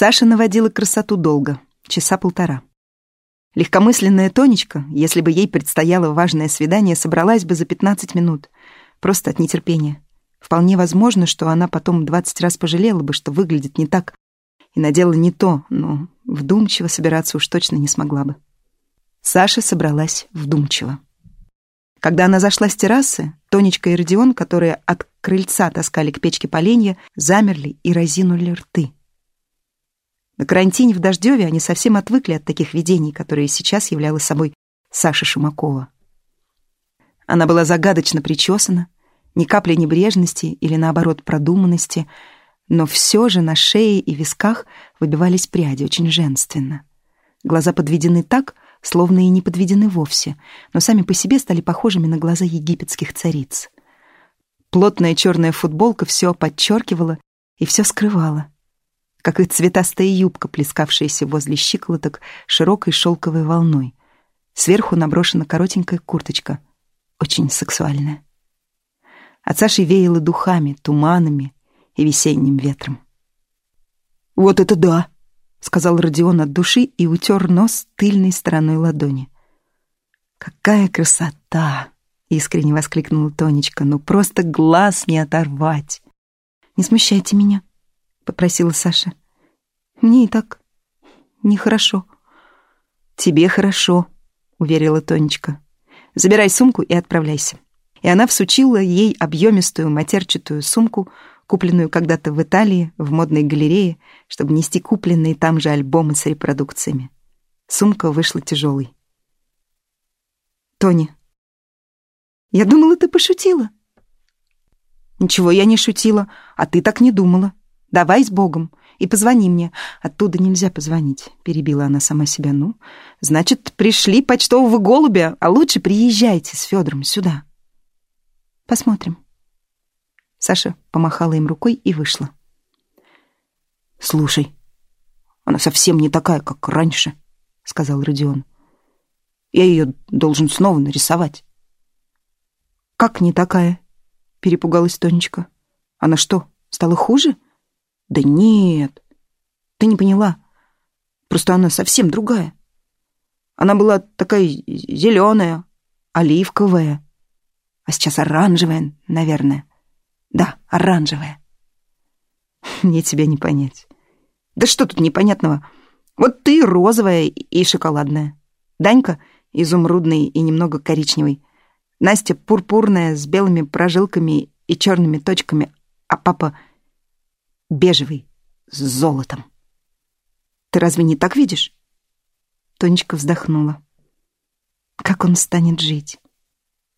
Саша наводила красоту долго, часа полтора. Легкомысленная Тонечка, если бы ей предстояло важное свидание, собралась бы за 15 минут, просто от нетерпения. Вполне возможно, что она потом 20 раз пожалела бы, что выглядит не так, и надела не то, но вдумчиво собираться уж точно не смогла бы. Саша собралась вдумчиво. Когда она зашла с террасы, Тонечка и Родион, которые от крыльца таскали к печке поленья, замерли и разинули рты. На карантине в Дождеве они совсем отвыкли от таких видений, которые сейчас являла собой Саша Шумакова. Она была загадочно причесана, ни капли небрежности или, наоборот, продуманности, но все же на шее и висках выбивались пряди очень женственно. Глаза подведены так, словно и не подведены вовсе, но сами по себе стали похожими на глаза египетских цариц. Плотная черная футболка все подчеркивала и все скрывала, как и цветастая юбка, плескавшаяся возле щиколоток широкой шелковой волной. Сверху наброшена коротенькая курточка, очень сексуальная. От Саши веяло духами, туманами и весенним ветром. «Вот это да!» — сказал Родион от души и утер нос тыльной стороной ладони. «Какая красота!» — искренне воскликнула Тонечка. «Ну просто глаз не оторвать!» «Не смущайте меня», — попросила Саша. «Мне и так нехорошо». «Тебе хорошо», — уверила Тонечка. «Забирай сумку и отправляйся». И она всучила ей объемистую матерчатую сумку, купленную когда-то в Италии, в модной галерее, чтобы нести купленные там же альбомы с репродукциями. Сумка вышла тяжелой. «Тони, я думала, ты пошутила». «Ничего я не шутила, а ты так не думала. Давай с Богом и позвони мне. Оттуда нельзя позвонить», — перебила она сама себя. «Ну, значит, пришли почтового голубя, а лучше приезжайте с Федором сюда». «Посмотрим». Саша помахала им рукой и вышла. «Слушай, она совсем не такая, как раньше», — сказал Родион. «Я ее должен снова нарисовать». «Как не такая?» — перепугалась Тонечка. «Она что, стала хуже?» «Да нет, ты не поняла. Просто она совсем другая. Она была такая зеленая, оливковая, а сейчас оранжевая, наверное. Да, оранжевая. Мне тебя не понять. Да что тут непонятного? Вот ты розовая и шоколадная. Данька изумрудный и немного коричневый. Настя пурпурная с белыми прожилками и черными точками, а папа бежевый с золотом. Ты разве не так видишь? Тонечка вздохнула. Как он станет жить?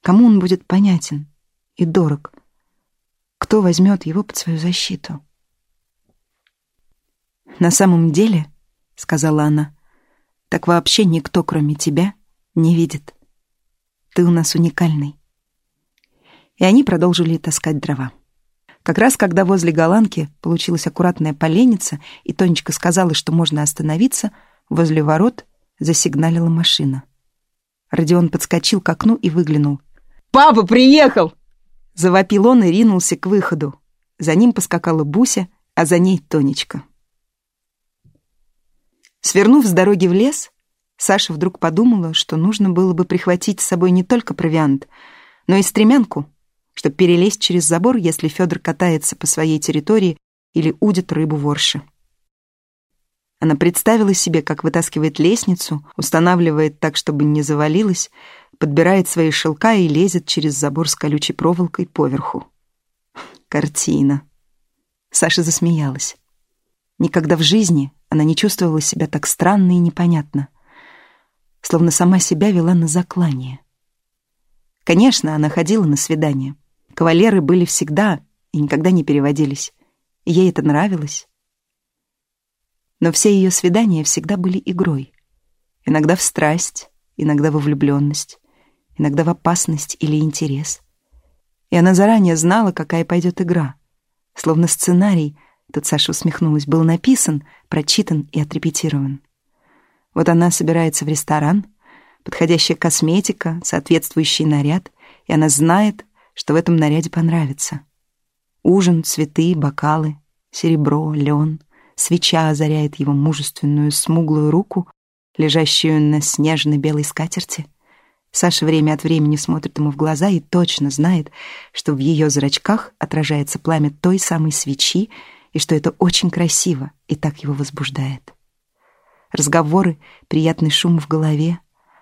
Кому он будет понятен и дорог? Кто возьмет его под свою защиту? «На самом деле, — сказала она, — так вообще никто, кроме тебя, не видит. Ты у нас уникальный». И они продолжили таскать дрова. Как раз когда возле голландки получилась аккуратная поленница, и Тонечка сказала, что можно остановиться, возле ворот засигналила машина. Родион подскочил к окну и выглянул. «Папа приехал!» Завопил он и ринулся к выходу. За ним поскакала Буся, а за ней Тонечка. Свернув с дороги в лес, Саша вдруг подумала, что нужно было бы прихватить с собой не только провиант, но и стремянку, чтобы перелезть через забор, если Федор катается по своей территории или удит рыбу в орше. Она представила себе, как вытаскивает лестницу, устанавливает так, чтобы не завалилась, подбирает свои шелка и лезет через забор с колючей проволокой поверху. Картина. Саша засмеялась. Никогда в жизни она не чувствовала себя так странно и непонятно, словно сама себя вела на заклание. Конечно, она ходила на свидания. Кавалеры были всегда и никогда не переводились. Ей это нравилось. Но все ее свидания всегда были игрой. Иногда в страсть, иногда во влюбленность иногда в опасность или интерес. И она заранее знала, какая пойдет игра. Словно сценарий, тут Саша усмехнулась, был написан, прочитан и отрепетирован. Вот она собирается в ресторан, подходящая косметика, соответствующий наряд, и она знает, что в этом наряде понравится. Ужин, цветы, бокалы, серебро, лен, Свеча озаряет его мужественную смуглую руку, лежащую на снежной белой скатерти. Саша время от времени смотрит ему в глаза и точно знает, что в ее зрачках отражается пламя той самой свечи, и что это очень красиво и так его возбуждает. Разговоры, приятный шум в голове,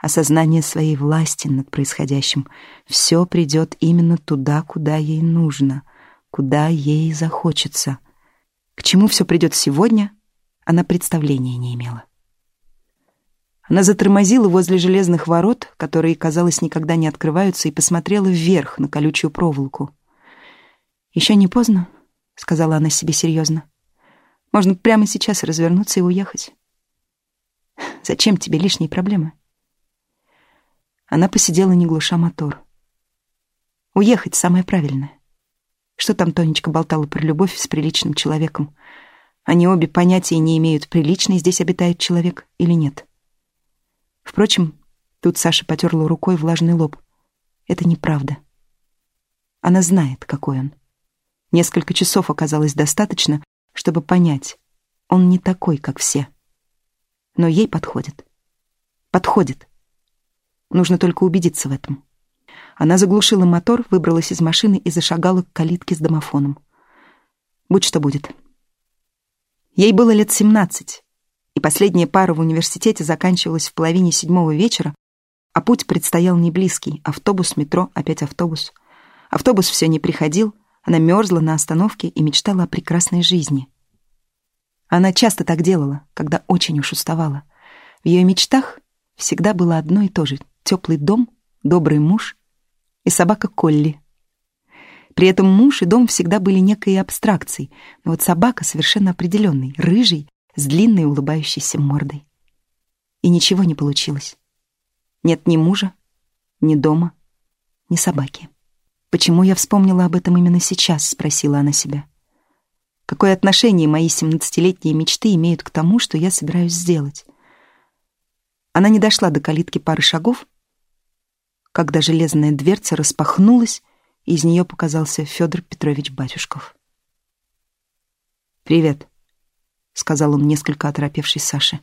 осознание своей власти над происходящим — все придет именно туда, куда ей нужно, куда ей захочется. К чему все придет сегодня, она представления не имела. Она затормозила возле железных ворот, которые, казалось, никогда не открываются, и посмотрела вверх на колючую проволоку. «Еще не поздно», — сказала она себе серьезно. «Можно прямо сейчас развернуться и уехать. Зачем тебе лишние проблемы?» Она посидела, не глуша мотор. «Уехать — самое правильное. Что там Тонечка болтала про любовь с приличным человеком? Они обе понятия не имеют, приличный здесь обитает человек или нет». Впрочем, тут Саша потерла рукой влажный лоб. Это неправда. Она знает, какой он. Несколько часов оказалось достаточно, чтобы понять, он не такой, как все. Но ей подходит. Подходит. Нужно только убедиться в этом. Она заглушила мотор, выбралась из машины и зашагала к калитке с домофоном. Будь что будет. Ей было лет семнадцать, и последняя пара в университете заканчивалась в половине седьмого вечера, а путь предстоял не близкий. Автобус, метро, опять автобус. Автобус все не приходил, она мерзла на остановке и мечтала о прекрасной жизни. Она часто так делала, когда очень уж уставала. В ее мечтах всегда было одно и то же — теплый дом, добрый муж и собака Колли. При этом муж и дом всегда были некой абстракцией, но вот собака совершенно определенной, рыжий, с длинной улыбающейся мордой. И ничего не получилось. Нет ни мужа, ни дома, ни собаки. «Почему я вспомнила об этом именно сейчас?» — спросила она себя. «Какое отношение мои семнадцатилетние мечты имеют к тому, что я собираюсь сделать?» Она не дошла до калитки пары шагов, когда железная дверца распахнулась, и из нее показался Федор Петрович Батюшков. «Привет», — сказал он несколько оторопевшей Саше.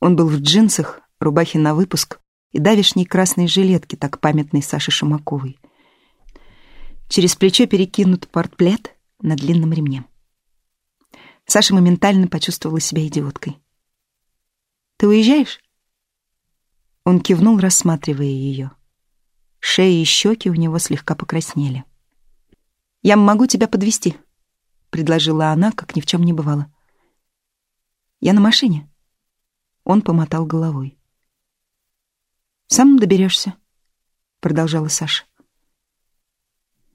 Он был в джинсах, рубахе на выпуск и давишней красной жилетке, так памятной Саше Шумаковой. Через плечо перекинут портплет на длинном ремне. Саша моментально почувствовала себя идиоткой. «Ты уезжаешь?» Он кивнул, рассматривая ее. Шея и щеки у него слегка покраснели. «Я могу тебя подвести, — предложила она, как ни в чем не бывало. «Я на машине». Он помотал головой. «Сам доберешься», — продолжала Саша.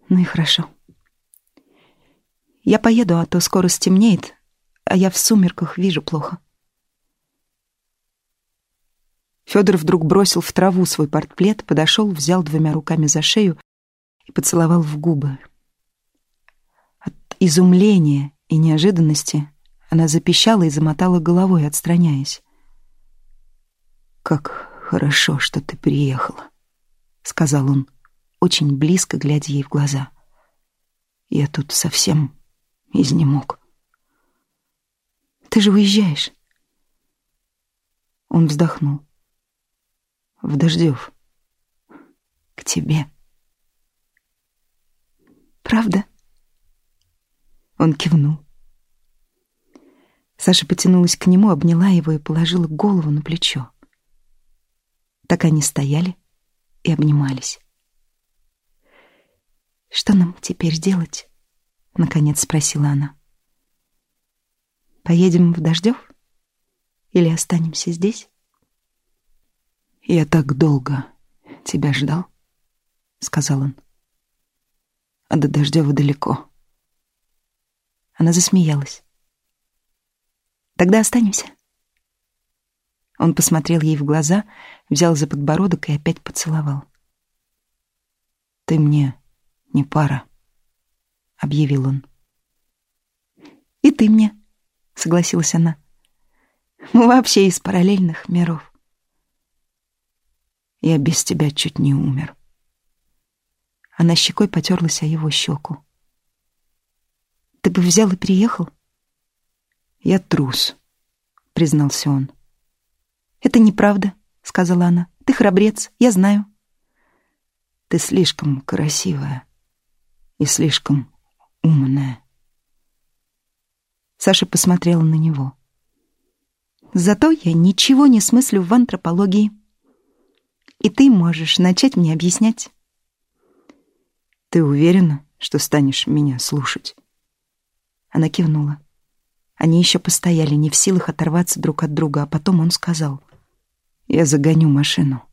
«Ну и хорошо. Я поеду, а то скоро стемнеет, а я в сумерках вижу плохо». Федор вдруг бросил в траву свой портплет, подошел, взял двумя руками за шею и поцеловал в губы изумления и неожиданности она запищала и замотала головой, отстраняясь. «Как хорошо, что ты приехала», — сказал он, очень близко глядя ей в глаза. «Я тут совсем изнемог». «Ты же уезжаешь». Он вздохнул. «В Дождев. К тебе». «Правда?» Он кивнул. Саша потянулась к нему, обняла его и положила голову на плечо. Так они стояли и обнимались. «Что нам теперь делать?» — наконец спросила она. «Поедем в Дождев? Или останемся здесь?» «Я так долго тебя ждал», — сказал он. «А до Дождева далеко». Она засмеялась. «Тогда останемся». Он посмотрел ей в глаза, взял за подбородок и опять поцеловал. «Ты мне не пара», — объявил он. «И ты мне», — согласилась она. «Мы вообще из параллельных миров». «Я без тебя чуть не умер». Она щекой потерлась о его щеку. Ты бы взял и приехал? Я трус, признался он. Это неправда, сказала она. Ты храбрец, я знаю. Ты слишком красивая и слишком умная. Саша посмотрела на него. Зато я ничего не смыслю в антропологии. И ты можешь начать мне объяснять. Ты уверена, что станешь меня слушать? Она кивнула. Они еще постояли, не в силах оторваться друг от друга, а потом он сказал. «Я загоню машину».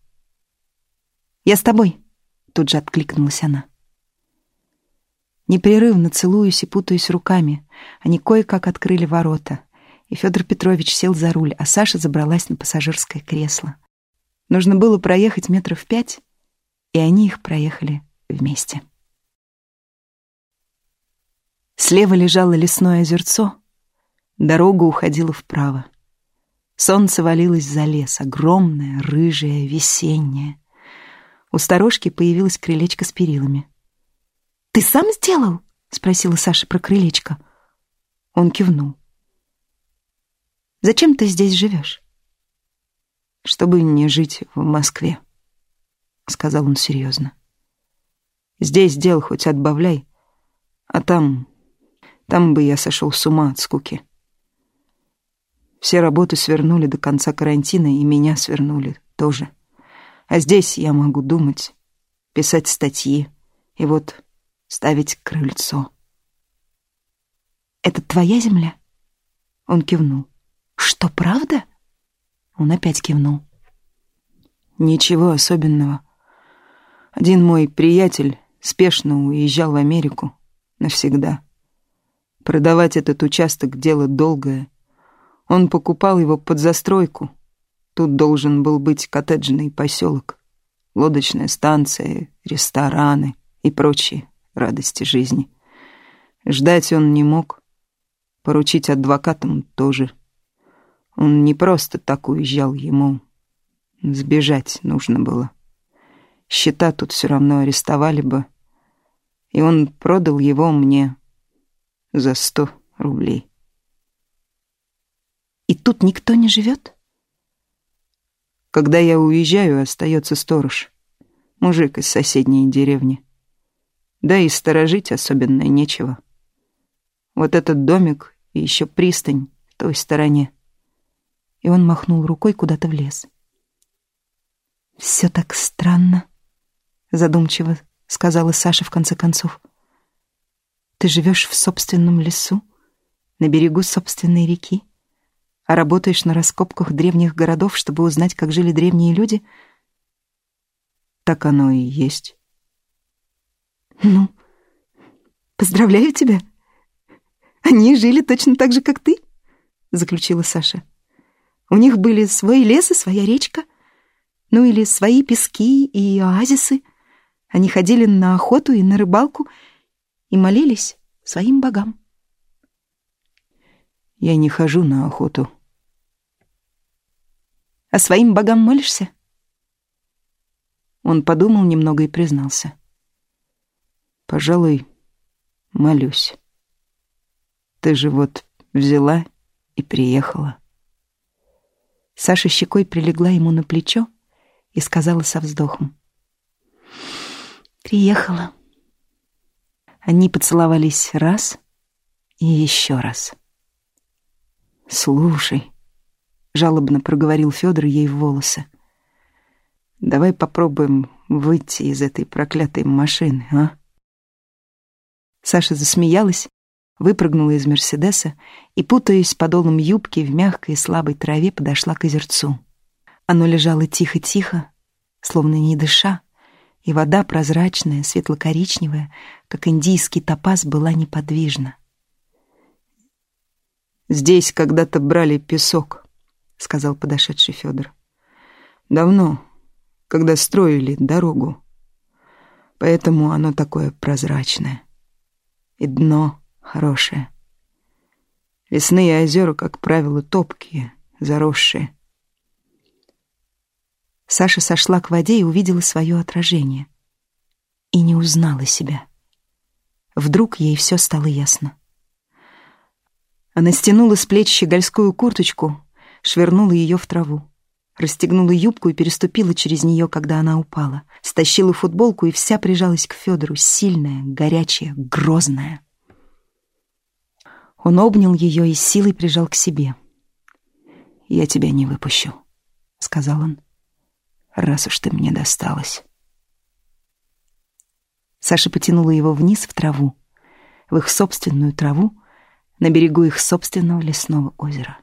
«Я с тобой», — тут же откликнулась она. Непрерывно целуюсь и путаюсь руками, они кое-как открыли ворота, и Федор Петрович сел за руль, а Саша забралась на пассажирское кресло. Нужно было проехать метров пять, и они их проехали вместе. Слева лежало лесное озерцо, дорога уходила вправо. Солнце валилось за лес, огромное, рыжее, весеннее. У сторожки появилось крылечко с перилами. «Ты сам сделал?» — спросила Саша про крылечко. Он кивнул. «Зачем ты здесь живешь?» «Чтобы не жить в Москве», — сказал он серьезно. «Здесь дел хоть отбавляй, а там там бы я сошел с ума от скуки. Все работы свернули до конца карантина, и меня свернули тоже. А здесь я могу думать, писать статьи и вот ставить крыльцо. «Это твоя земля?» Он кивнул. «Что, правда?» Он опять кивнул. «Ничего особенного. Один мой приятель спешно уезжал в Америку навсегда. Продавать этот участок — дело долгое. Он покупал его под застройку. Тут должен был быть коттеджный поселок, лодочная станция, рестораны и прочие радости жизни. Ждать он не мог. Поручить адвокатам тоже. Он не просто так уезжал, ему сбежать нужно было. Счета тут все равно арестовали бы. И он продал его мне за сто рублей. И тут никто не живет? Когда я уезжаю, остается сторож. Мужик из соседней деревни. Да и сторожить особенно нечего. Вот этот домик и еще пристань в той стороне. И он махнул рукой куда-то в лес. «Все так странно», — задумчиво сказала Саша в конце концов. Ты живешь в собственном лесу, на берегу собственной реки, а работаешь на раскопках древних городов, чтобы узнать, как жили древние люди? Так оно и есть. Ну, поздравляю тебя. Они жили точно так же, как ты, заключила Саша. У них были свой лес и своя речка, ну или свои пески и оазисы. Они ходили на охоту и на рыбалку — и молились своим богам. Я не хожу на охоту. А своим богам молишься? Он подумал немного и признался. Пожалуй, молюсь. Ты же вот взяла и приехала. Саша щекой прилегла ему на плечо и сказала со вздохом. «Приехала». Они поцеловались раз и еще раз. «Слушай», — жалобно проговорил Федор ей в волосы, «давай попробуем выйти из этой проклятой машины, а?» Саша засмеялась, выпрыгнула из Мерседеса и, путаясь подолом юбки в мягкой и слабой траве, подошла к озерцу. Оно лежало тихо-тихо, словно не дыша, и вода прозрачная, светло-коричневая, как индийский топаз, была неподвижна. «Здесь когда-то брали песок», — сказал подошедший Федор. «Давно, когда строили дорогу. Поэтому оно такое прозрачное. И дно хорошее. Лесные озера, как правило, топкие, заросшие. Саша сошла к воде и увидела свое отражение. И не узнала себя. Вдруг ей все стало ясно. Она стянула с плеч щегольскую курточку, швырнула ее в траву. Расстегнула юбку и переступила через нее, когда она упала. Стащила футболку и вся прижалась к Федору, сильная, горячая, грозная. Он обнял ее и силой прижал к себе. «Я тебя не выпущу», — сказал он, — «раз уж ты мне досталась». Саша потянула его вниз в траву, в их собственную траву, на берегу их собственного лесного озера.